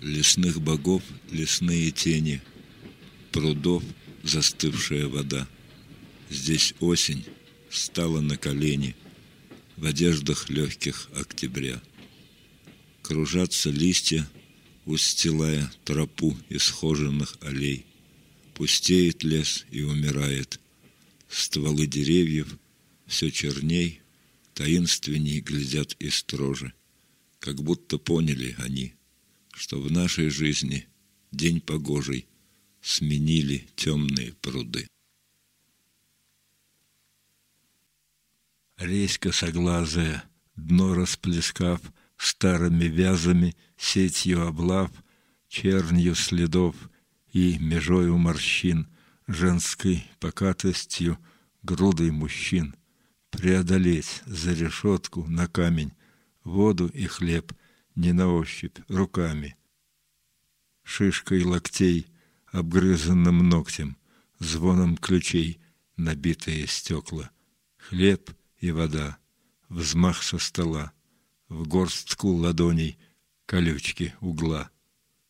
Лесных богов лесные тени, прудов застывшая вода. Здесь осень стала на колени в одеждах легких октября. Кружатся листья, устилая тропу исхоженных аллей. Пустеет лес и умирает. Стволы деревьев все черней, таинственней глядят и строже, как будто поняли они – что в нашей жизни день погожий сменили темные пруды. Резька соглазая, дно расплескав, Старыми вязами сетью облав, Чернью следов и межою морщин, Женской покатостью грудой мужчин, Преодолеть за решетку на камень Воду и хлеб — не на ощупь, руками. Шишкой локтей, обгрызанным ногтем, звоном ключей набитые стекла, хлеб и вода, взмах со стола, в горстку ладоней колючки угла,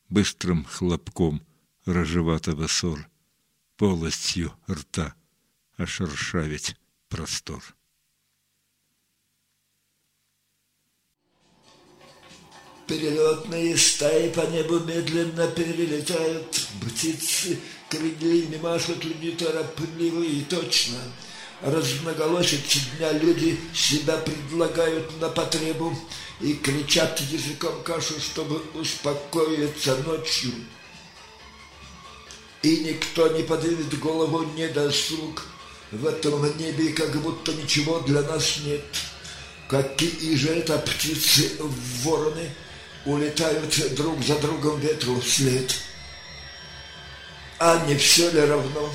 быстрым хлопком рожеватого ссор, полостью рта ошершавить простор. Перелетные стаи по небу медленно перелетают, Птицы крыльями машут неторопливо и точно. Размноголосицы дня люди себя предлагают на потребу И кричат языком кашу, чтобы успокоиться ночью. И никто не поднимет голову не досуг, В этом небе как будто ничего для нас нет. Какие же это птицы вороны — улетают друг за другом ветру вслед. А не все ли равно,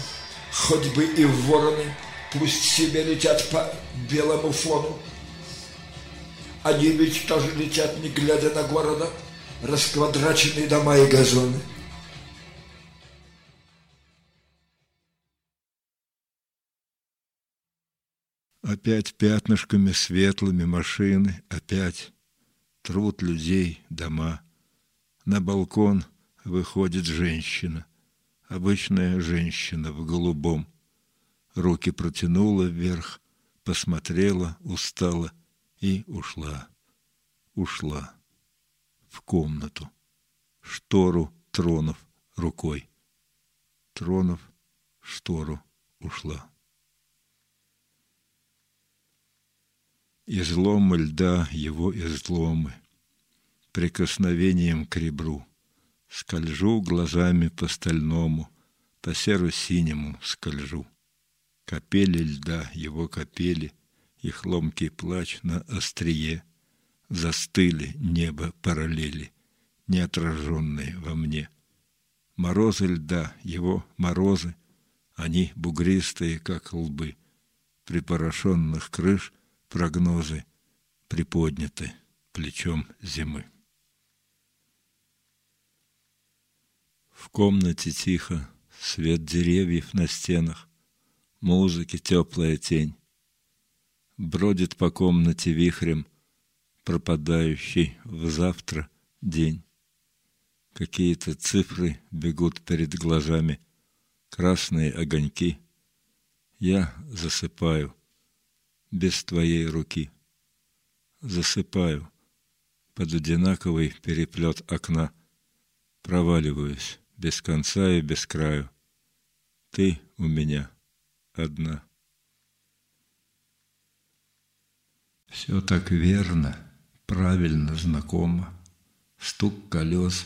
хоть бы и вороны, пусть себе летят по белому фону. Они ведь тоже летят, не глядя на города, расквадраченные дома и газоны. Опять пятнышками светлыми машины, опять труд людей, дома. На балкон выходит женщина, обычная женщина в голубом. Руки протянула вверх, посмотрела, устала и ушла. Ушла в комнату, штору тронув рукой. Тронув штору, ушла. Изломы льда его изломы, прикосновением к ребру. Скольжу глазами по стальному, по серо-синему скольжу. Капели льда, его капели, их ломкий плач на острие. Застыли небо параллели, неотраженные во мне. Морозы льда, его морозы, они бугристые, как лбы, припорошенных крыш — прогнозы приподняты плечом зимы. В комнате тихо, свет деревьев на стенах, музыки теплая тень. Бродит по комнате вихрем, пропадающий в завтра день. Какие-то цифры бегут перед глазами, красные огоньки. Я засыпаю — без твоей руки. Засыпаю под одинаковый переплет окна, проваливаюсь без конца и без краю. Ты у меня одна. Все так верно, правильно знакомо. Стук колес,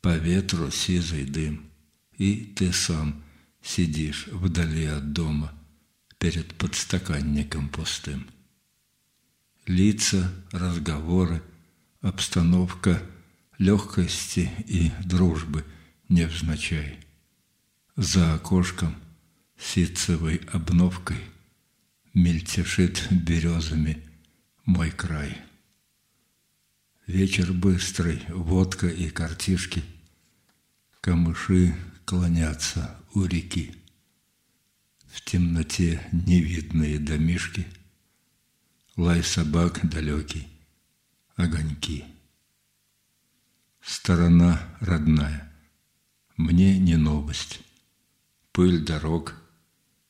по ветру сизый дым, и ты сам сидишь вдали от дома — перед подстаканником пустым. Лица, разговоры, обстановка легкости и дружбы невзначай. За окошком ситцевой обновкой мельтешит березами мой край. Вечер быстрый, водка и картишки, камыши клонятся у реки в темноте невидные домишки, лай собак далекий, огоньки. Сторона родная, мне не новость. Пыль дорог,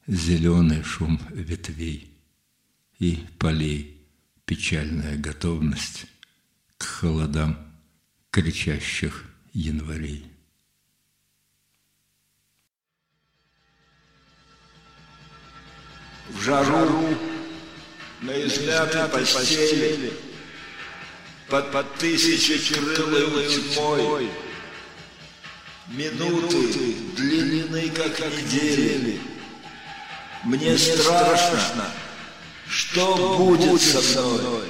зеленый шум ветвей и полей, печальная готовность к холодам кричащих январей. В жару, на измятой постели, под, под тысячекрылой тьмой, Минуты длинные, как недели. Мне страшно, что будет со мной.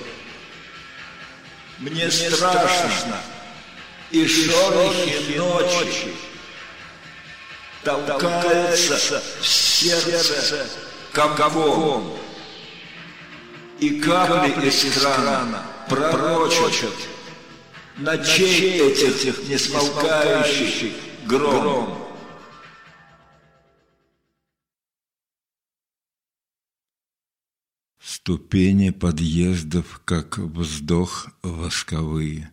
Мне страшно, и шорохи ночи. толкаются в сердце комком, и капли из крана пророчат ночей этих несмолкающих гром. Ступени подъездов, как вздох восковые,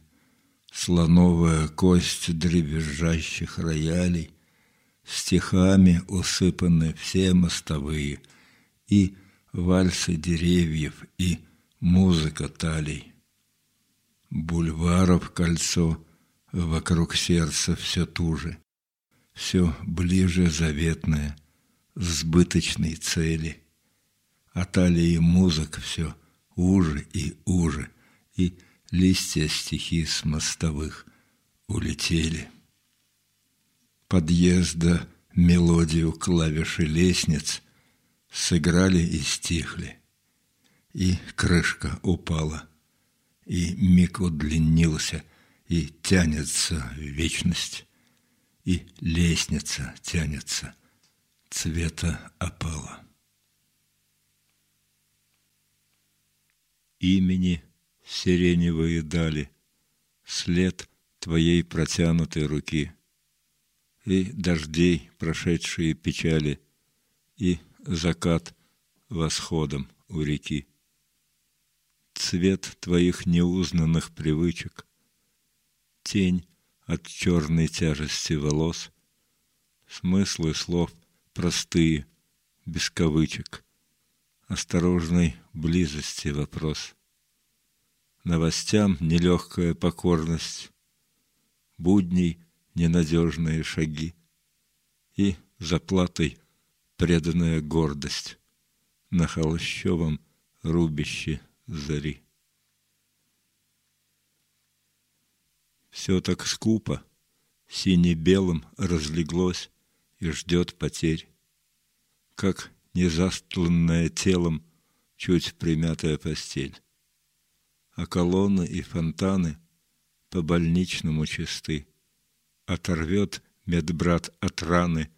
Слоновая кость дребезжащих роялей, Стихами усыпаны все мостовые, И вальсы деревьев, и музыка талей. Бульваров кольцо, вокруг сердца все туже, Все ближе заветное, сбыточной цели — а талии музык все уже и уже, и листья стихи с мостовых улетели. Подъезда мелодию клавиши лестниц сыграли и стихли, и крышка упала, и миг удлинился, и тянется вечность, и лестница тянется цвета опала. имени сиреневые дали, след твоей протянутой руки, и дождей прошедшие печали, и закат восходом у реки. Цвет твоих неузнанных привычек, тень от черной тяжести волос, смыслы слов простые, без кавычек — осторожной близости вопрос. Новостям нелегкая покорность, будней ненадежные шаги и заплатой преданная гордость на холощевом рубище зари. Все так скупо, сине-белым разлеглось и ждет потерь, как незастланная телом, чуть примятая постель. А колонны и фонтаны по больничному чисты. Оторвет медбрат от раны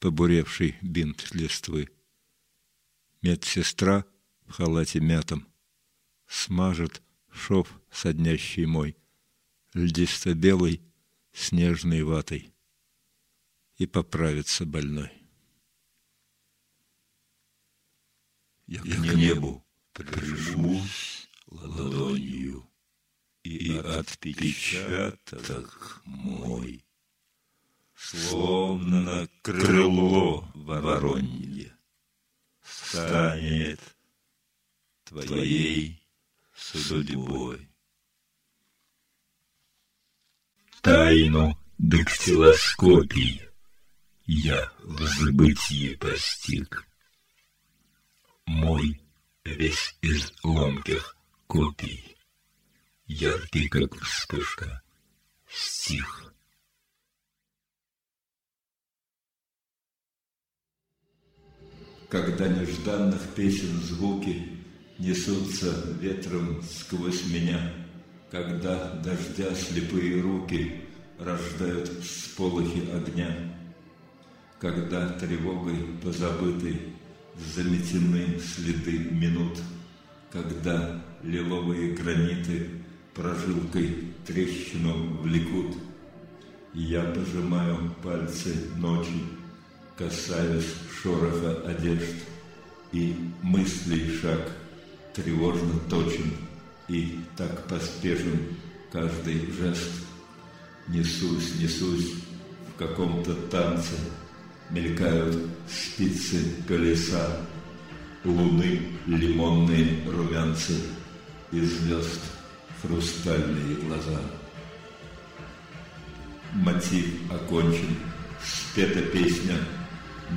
побуревший бинт листвы. Медсестра в халате мятом смажет шов соднящий мой, льдисто-белой снежной ватой, и поправится больной. Я, я к небу прижмусь ладонью, И отпечаток мой, Словно крыло воронье, Станет твоей судьбой. Тайну дактилоскопий Я в забытии постиг мой весь из ломких копий, яркий, как вспышка, стих. Когда нежданных песен звуки несутся ветром сквозь меня, когда дождя слепые руки рождают сполохи огня, когда тревогой позабытой заметены следы минут, когда лиловые граниты прожилкой трещину влекут. Я пожимаю пальцы ночи, касаясь шороха одежд, и мыслей шаг тревожно точен, и так поспешен каждый жест. Несусь, несусь в каком-то танце, Мелькают спицы колеса, Луны лимонные румянцы И звезд хрустальные глаза. Мотив окончен, спета песня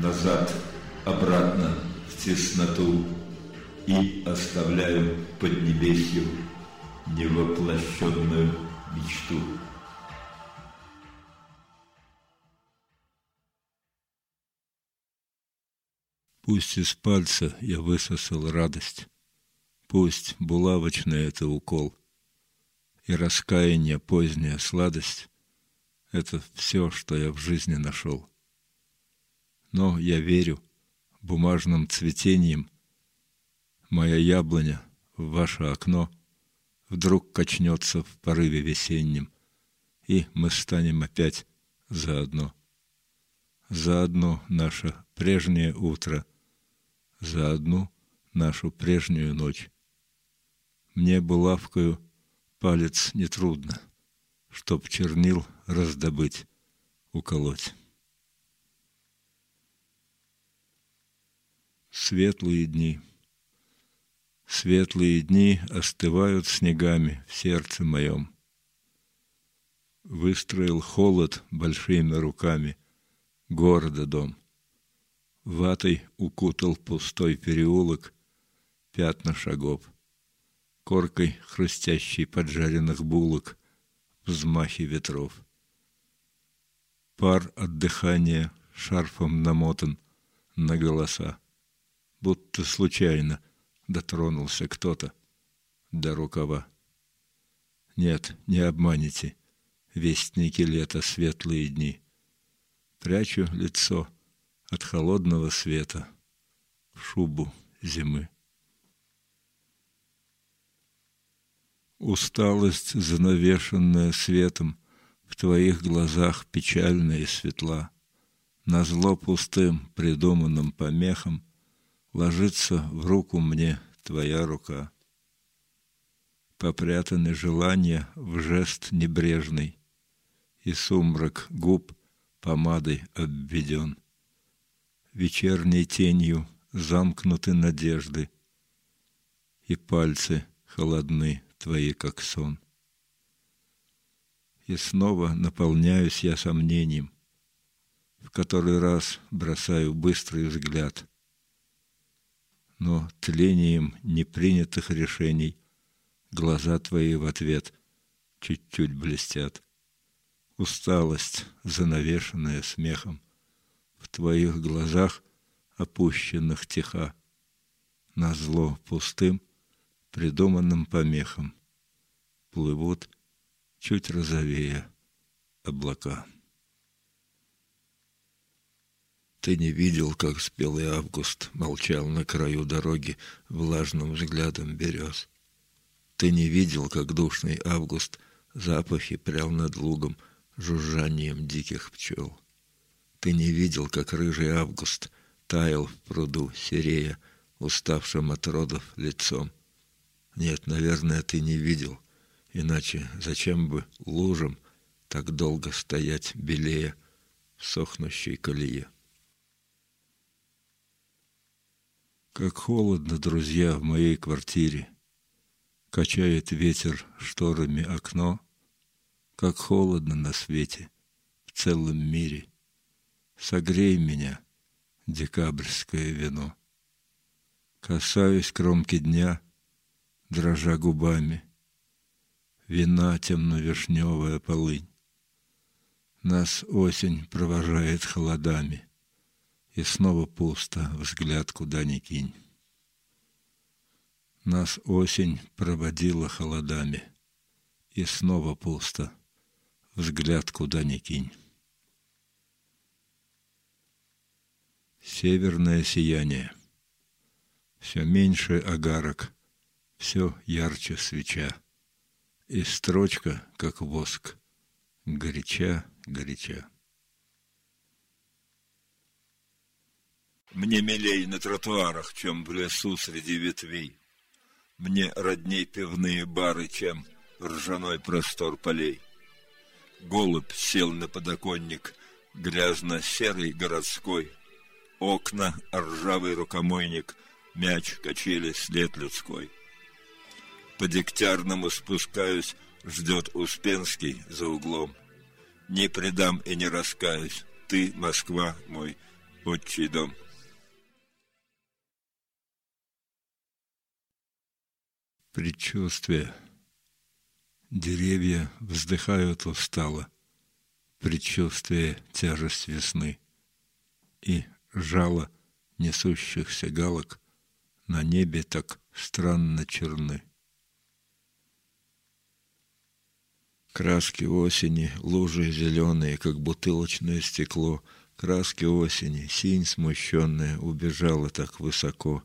Назад, обратно в тесноту И оставляю под небесью Невоплощенную мечту. Пусть из пальца я высосал радость, Пусть булавочный это укол, И раскаяние поздняя сладость — Это все, что я в жизни нашел. Но я верю бумажным цветением, Моя яблоня в ваше окно Вдруг качнется в порыве весеннем, И мы станем опять заодно. Заодно наше прежнее утро — за одну нашу прежнюю ночь. Мне булавкою палец нетрудно, чтоб чернил раздобыть, уколоть. Светлые дни. Светлые дни остывают снегами в сердце моем. Выстроил холод большими руками города дом. Ватой укутал пустой переулок, пятна шагов. Коркой хрустящей поджаренных булок, взмахи ветров. Пар от дыхания шарфом намотан на голоса, будто случайно дотронулся кто-то до рукава. Нет, не обманите, вестники лета светлые дни. Прячу лицо — от холодного света в шубу зимы. Усталость, занавешенная светом, в твоих глазах печальная и светла. На зло пустым, придуманным помехам ложится в руку мне твоя рука. Попрятаны желания в жест небрежный, и сумрак губ помадой обведен вечерней тенью замкнуты надежды, И пальцы холодны твои, как сон. И снова наполняюсь я сомнением, В который раз бросаю быстрый взгляд. Но тлением непринятых решений Глаза твои в ответ чуть-чуть блестят. Усталость, занавешенная смехом — в твоих глазах, опущенных тиха, на зло пустым, придуманным помехам, плывут чуть розовее облака. Ты не видел, как спелый август молчал на краю дороги влажным взглядом берез. Ты не видел, как душный август запахи прял над лугом жужжанием диких пчел. Ты не видел, как рыжий август таял в пруду, серея, уставшим от родов лицом. Нет, наверное, ты не видел, иначе зачем бы лужам так долго стоять белее в сохнущей колее? Как холодно, друзья, в моей квартире. Качает ветер шторами окно. Как холодно на свете, в целом мире. Согрей меня, декабрьское вино. Касаюсь кромки дня, дрожа губами. Вина темно-вишневая полынь. Нас осень провожает холодами, И снова пусто, взгляд куда ни кинь. Нас осень проводила холодами, И снова пусто, взгляд куда ни кинь. Северное сияние. Все меньше огарок, все ярче свеча. И строчка, как воск, горяча, горяча. Мне милей на тротуарах, чем в лесу среди ветвей. Мне родней пивные бары, чем ржаной простор полей. Голубь сел на подоконник, грязно-серый городской. Окна, ржавый рукомойник, мяч, качели, след людской. По дегтярному спускаюсь, ждет Успенский за углом. Не предам и не раскаюсь, ты, Москва, мой отчий дом. Предчувствие. Деревья вздыхают устало. Предчувствие тяжесть весны. И жало несущихся галок на небе так странно черны. Краски осени, лужи зеленые, как бутылочное стекло. Краски осени, синь смущенная, убежала так высоко.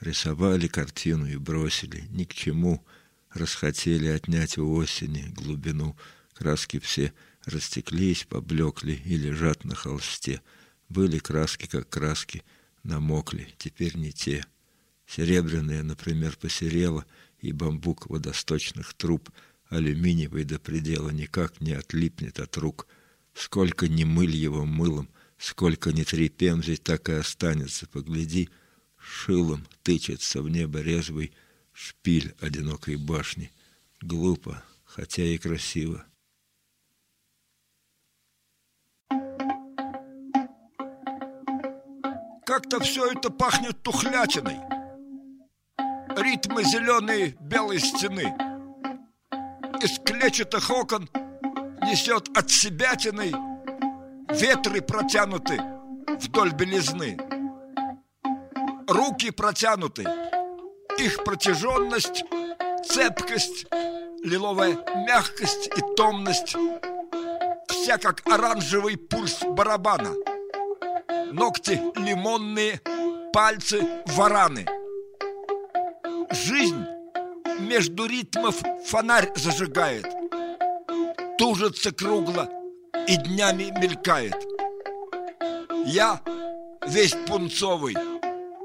Рисовали картину и бросили, ни к чему. Расхотели отнять у осени глубину. Краски все растеклись, поблекли и лежат на холсте. Были краски, как краски, намокли, теперь не те. Серебряная, например, посерела, и бамбук водосточных труб — алюминиевый до предела никак не отлипнет от рук. Сколько ни мыль его мылом, сколько ни трепемзить, так и останется. Погляди, шилом тычется в небо резвый шпиль одинокой башни. Глупо, хотя и красиво. Как-то все это пахнет тухлятиной. Ритмы зеленые белой стены — из клетчатых окон несет от себятины, ветры протянуты вдоль белизны. Руки протянуты, их протяженность, цепкость, лиловая мягкость и томность, вся как оранжевый пульс барабана. Ногти лимонные, пальцы вараны. Жизнь между ритмов фонарь зажигает, Тужится кругло и днями мелькает. Я весь пунцовый,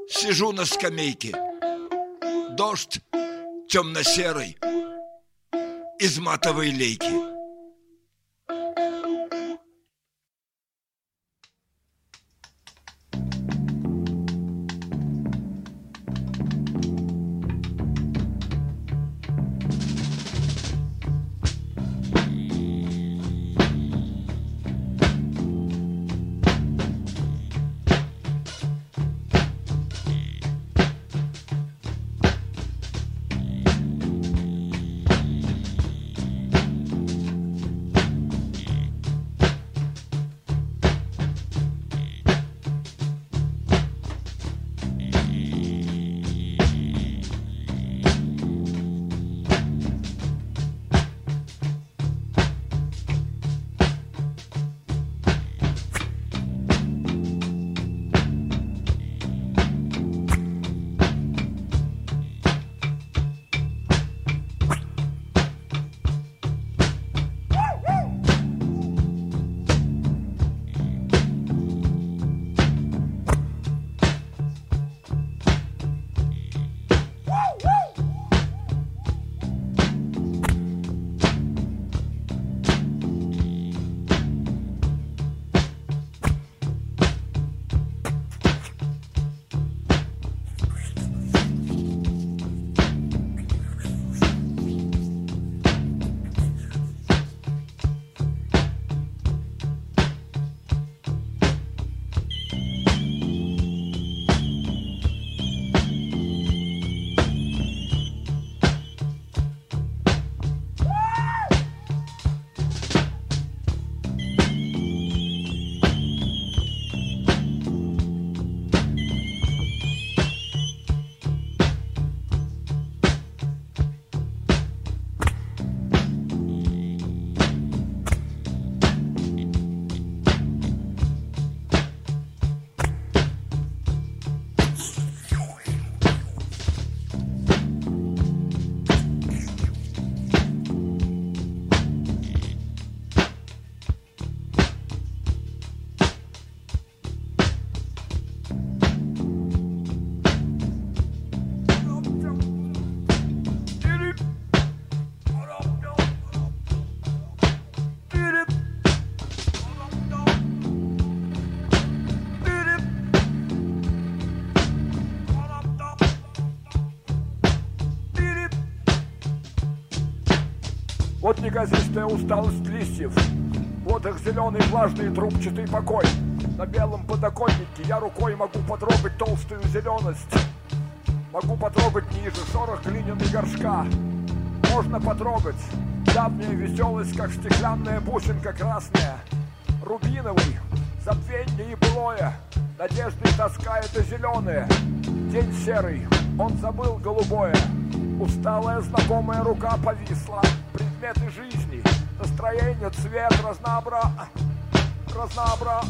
сижу на скамейке. Дождь темно-серый из матовой лейки. Неказистая усталость листьев, вот их зеленый влажный трубчатый покой. На белом подоконнике я рукой могу потрогать толстую зеленость. Могу потрогать ниже шорох глиняной горшка. Можно потрогать давняя веселость, как стеклянная бусинка красная. Рубиновый, забвенье и былое, надежды и тоска это зеленое. День серый, он забыл голубое. Усталая знакомая рука повисла. Предметы жизни, настроение, цвет, разнообра... разнообра...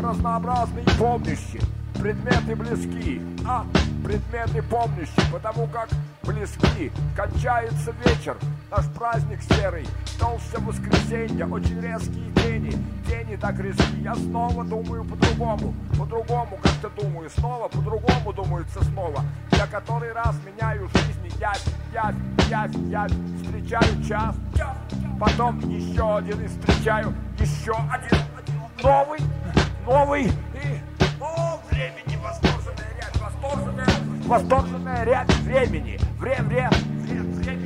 разнообразные помнящие. Предметы близки, а предметы помнящие, потому как близки. Кончается вечер, наш праздник серый. Толще воскресенье, очень резкие тени. Тени так резки, я снова думаю по-другому. По-другому как-то думаю, снова по-другому думается снова. Я который раз меняю жизни, явь, явь, явь, явь. Встречаю час, потом еще один и встречаю еще один. Новый, новый и... О, времени восторженная рядь, восторженная, восторженная рядь времени. Время, время,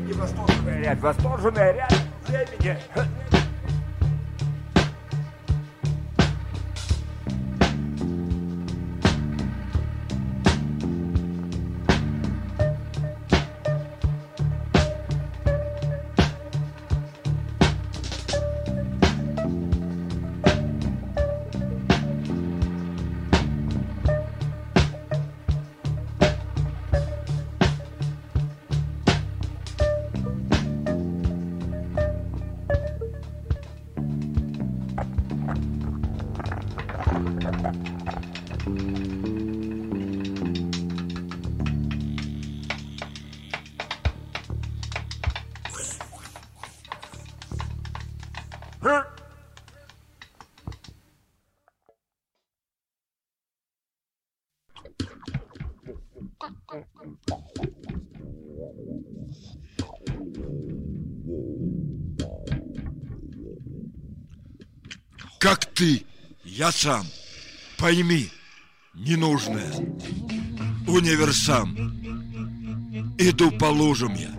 времени восторженная рядь, восторженная рядь времени. Как ты, я сам. Пойми, ненужное. Универсам. Иду по лужам я.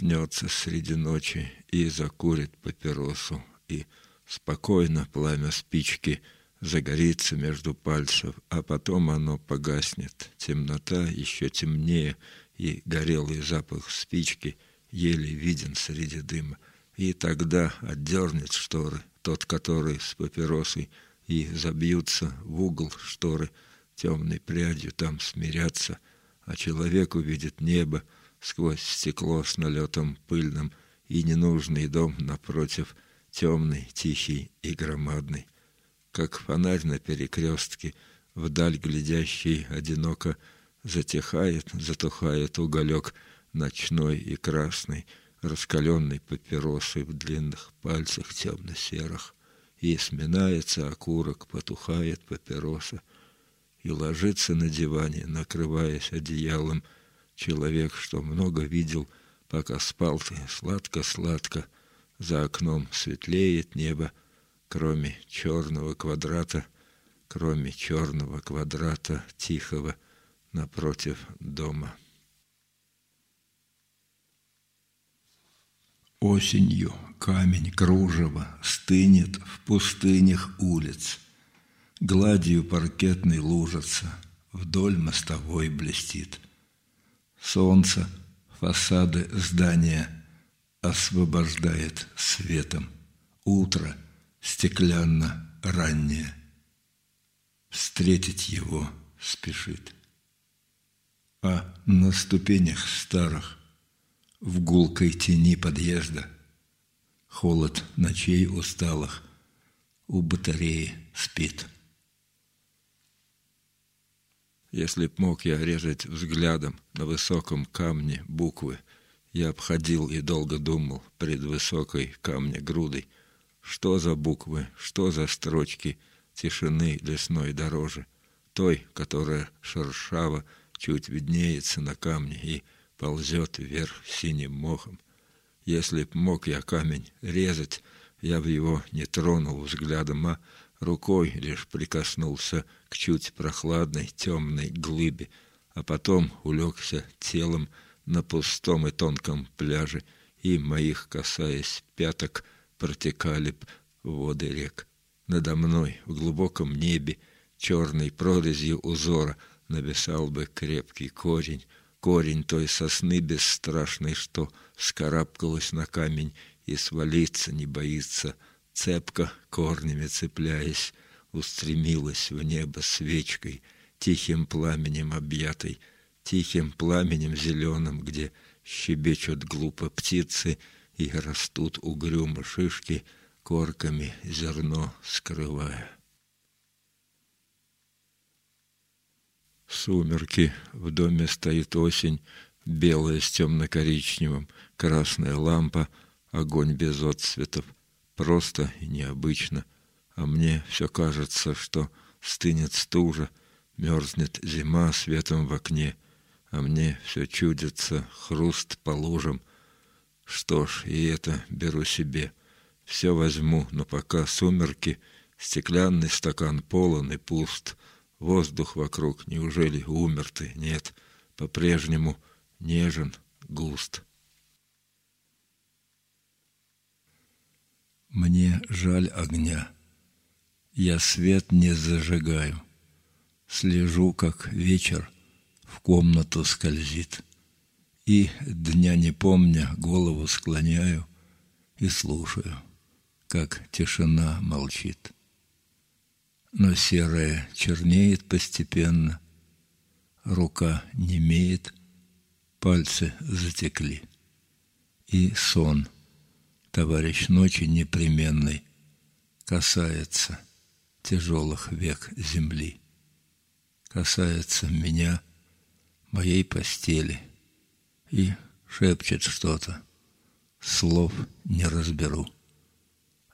Проснется среди ночи и закурит папиросу, и спокойно пламя спички загорится между пальцев, а потом оно погаснет. Темнота еще темнее, и горелый запах спички еле виден среди дыма. И тогда отдернет шторы, тот, который с папиросой, и забьются в угол шторы, темной прядью там смирятся, а человек увидит небо, сквозь стекло с налетом пыльным, и ненужный дом напротив, темный, тихий и громадный. Как фонарь на перекрестке, вдаль глядящий одиноко, затихает, затухает уголек ночной и красный, раскаленный папиросой в длинных пальцах темно-серых, и сминается окурок, потухает папироса, и ложится на диване, накрываясь одеялом, человек, что много видел, пока спал ты, сладко-сладко, за окном светлеет небо, кроме черного квадрата, кроме черного квадрата тихого напротив дома. Осенью камень кружева стынет в пустынях улиц, Гладью паркетной лужица вдоль мостовой блестит. Солнце фасады здания освобождает светом. Утро стеклянно раннее. Встретить его спешит. А на ступенях старых, в гулкой тени подъезда, Холод ночей усталых у батареи спит. Если б мог я резать взглядом на высоком камне буквы, я обходил и долго думал пред высокой камня грудой, что за буквы, что за строчки тишины лесной дорожи, той, которая шершава чуть виднеется на камне и ползет вверх синим мохом. Если б мог я камень резать, я в его не тронул взглядом, а рукой лишь прикоснулся к чуть прохладной темной глыбе, а потом улегся телом на пустом и тонком пляже, и моих, касаясь пяток, протекали воды рек. Надо мной в глубоком небе черной прорезью узора нависал бы крепкий корень, корень той сосны бесстрашной, что вскарабкалась на камень и свалиться не боится, цепко корнями цепляясь, устремилась в небо свечкой, тихим пламенем объятой, тихим пламенем зеленым, где щебечут глупо птицы и растут угрюмо шишки, корками зерно скрывая. Сумерки, в доме стоит осень, белая с темно-коричневым, красная лампа, огонь без отцветов, просто и необычно, а мне все кажется, что стынет стужа, мерзнет зима светом в окне, а мне все чудится хруст по лужам. Что ж, и это беру себе, все возьму, но пока сумерки, стеклянный стакан полон и пуст — Воздух вокруг, неужели умер ты? Нет, по-прежнему нежен, густ. Мне жаль огня. Я свет не зажигаю. Слежу, как вечер в комнату скользит. И, дня не помня, голову склоняю и слушаю, как тишина молчит но серое чернеет постепенно, рука немеет, пальцы затекли. И сон, товарищ ночи непременный, касается тяжелых век земли, касается меня, моей постели и шепчет что-то, слов не разберу,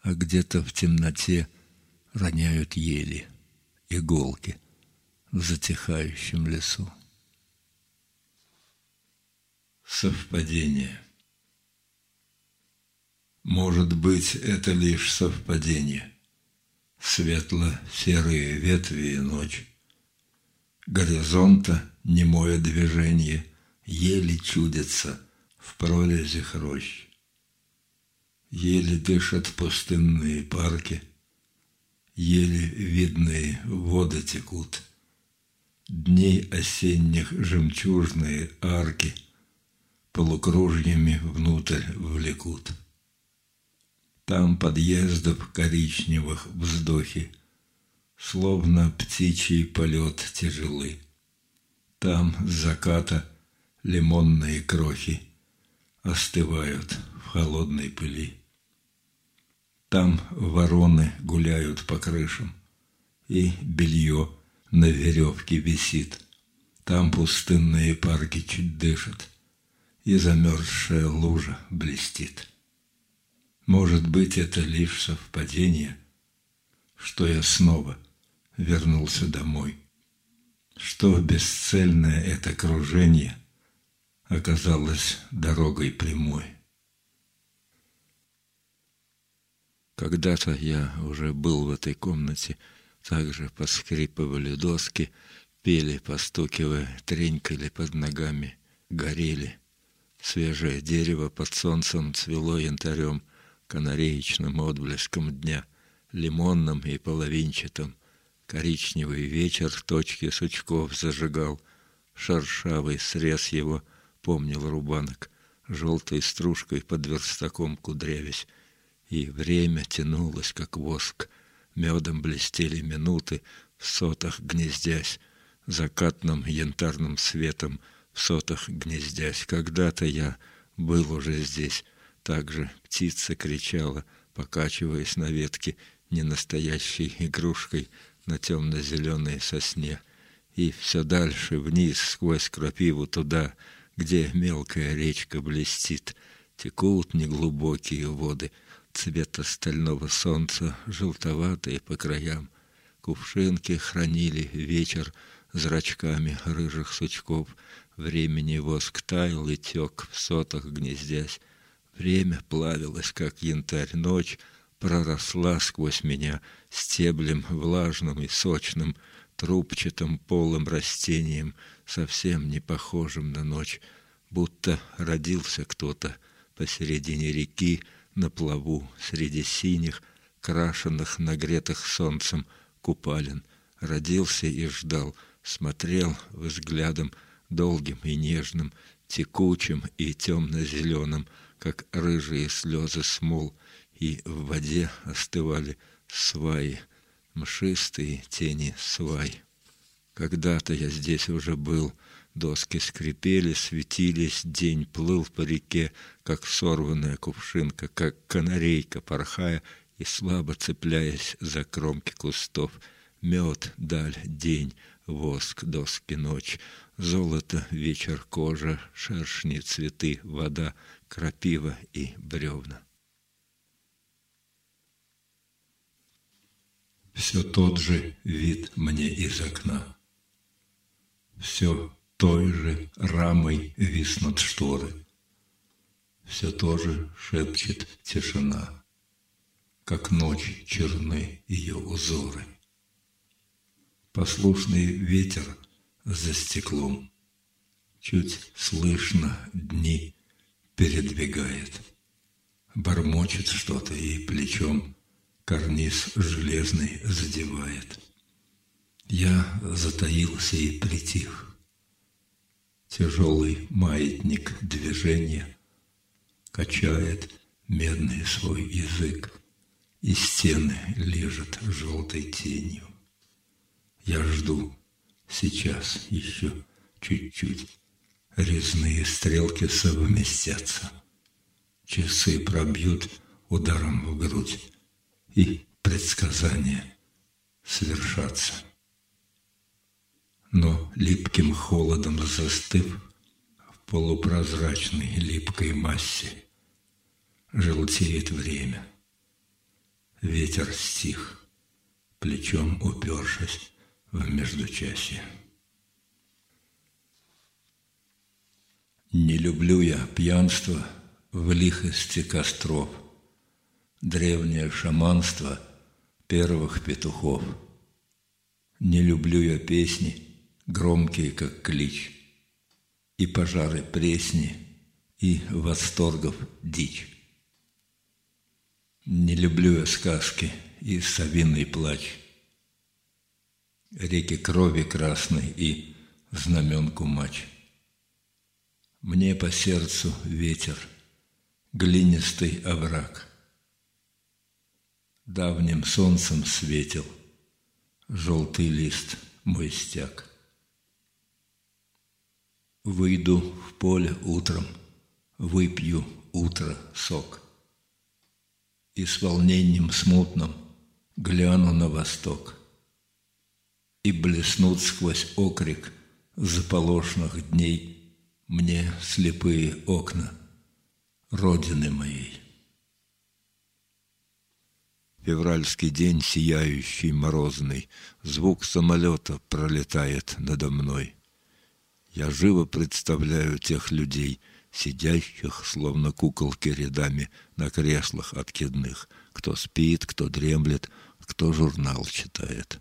а где-то в темноте роняют ели, иголки в затихающем лесу. Совпадение. Может быть, это лишь совпадение. Светло-серые ветви и ночь. Горизонта немое движение еле чудится в прорезях рощ. Еле дышат пустынные парки — еле видные воды текут. Дней осенних жемчужные арки полукружьями внутрь влекут. Там подъездов коричневых вздохи, Словно птичий полет тяжелы. Там с заката лимонные крохи Остывают в холодной пыли. Там вороны гуляют по крышам, и белье на веревке висит. Там пустынные парки чуть дышат, и замерзшая лужа блестит. Может быть, это лишь совпадение, что я снова вернулся домой, что бесцельное это кружение оказалось дорогой прямой. Когда-то я уже был в этой комнате, также поскрипывали доски, пели, постукивая, тренькали под ногами, горели. Свежее дерево под солнцем цвело янтарем, канареечным отблеском дня, лимонным и половинчатым. Коричневый вечер точки сучков зажигал, шершавый срез его помнил рубанок, желтой стружкой под верстаком кудрявясь, и время тянулось, как воск. Медом блестели минуты, в сотах гнездясь, закатным янтарным светом в сотах гнездясь. Когда-то я был уже здесь. Также птица кричала, покачиваясь на ветке, ненастоящей игрушкой на темно-зеленой сосне. И все дальше вниз, сквозь крапиву туда, где мелкая речка блестит, текут неглубокие воды — цвета стального солнца, желтоватые по краям. Кувшинки хранили вечер зрачками рыжих сучков. Времени воск таял и тек в сотах гнездясь. Время плавилось, как янтарь, ночь проросла сквозь меня стеблем влажным и сочным, трубчатым полым растением, совсем не похожим на ночь, будто родился кто-то посередине реки на плаву среди синих, крашенных, нагретых солнцем купалин. Родился и ждал, смотрел взглядом долгим и нежным, текучим и темно-зеленым, как рыжие слезы смол, и в воде остывали сваи, мшистые тени свай. Когда-то я здесь уже был, доски скрипели, светились, день плыл по реке, как сорванная кувшинка, как канарейка, порхая и слабо цепляясь за кромки кустов. Мед, даль, день, воск, доски, ночь, золото, вечер, кожа, шершни, цветы, вода, крапива и бревна. Все тот же вид мне из окна. Все той же рамой виснут шторы. Все тоже шепчет тишина, Как ночь черны ее узоры. Послушный ветер за стеклом Чуть слышно дни передвигает, Бормочет что-то и плечом карниз железный задевает. Я затаился и притих. Тяжелый маятник движения Качает медный свой язык, И стены лежат желтой тенью. Я жду сейчас еще чуть-чуть. Резные стрелки совместятся. Часы пробьют ударом в грудь и предсказания свершатся. Но липким холодом застыв в полупрозрачной липкой массе, желтеет время. Ветер стих, плечом упершись в междучасье. Не люблю я пьянство в лихости костров – древнее шаманство первых петухов. Не люблю я песни, громкие, как клич, и пожары пресни, и восторгов дичь. Не люблю я сказки и совиный плач, реки крови красной и знаменку мач. Мне по сердцу ветер, глинистый овраг — Давним солнцем светил Желтый лист мой стяг. Выйду в поле утром, Выпью утро сок. И с волнением смутным Гляну на восток. И блеснут сквозь окрик Заполошных дней Мне слепые окна Родины моей. Февральский день сияющий, морозный, Звук самолета пролетает надо мной. Я живо представляю тех людей, Сидящих, словно куколки рядами, На креслах откидных, Кто спит, кто дремлет, кто журнал читает.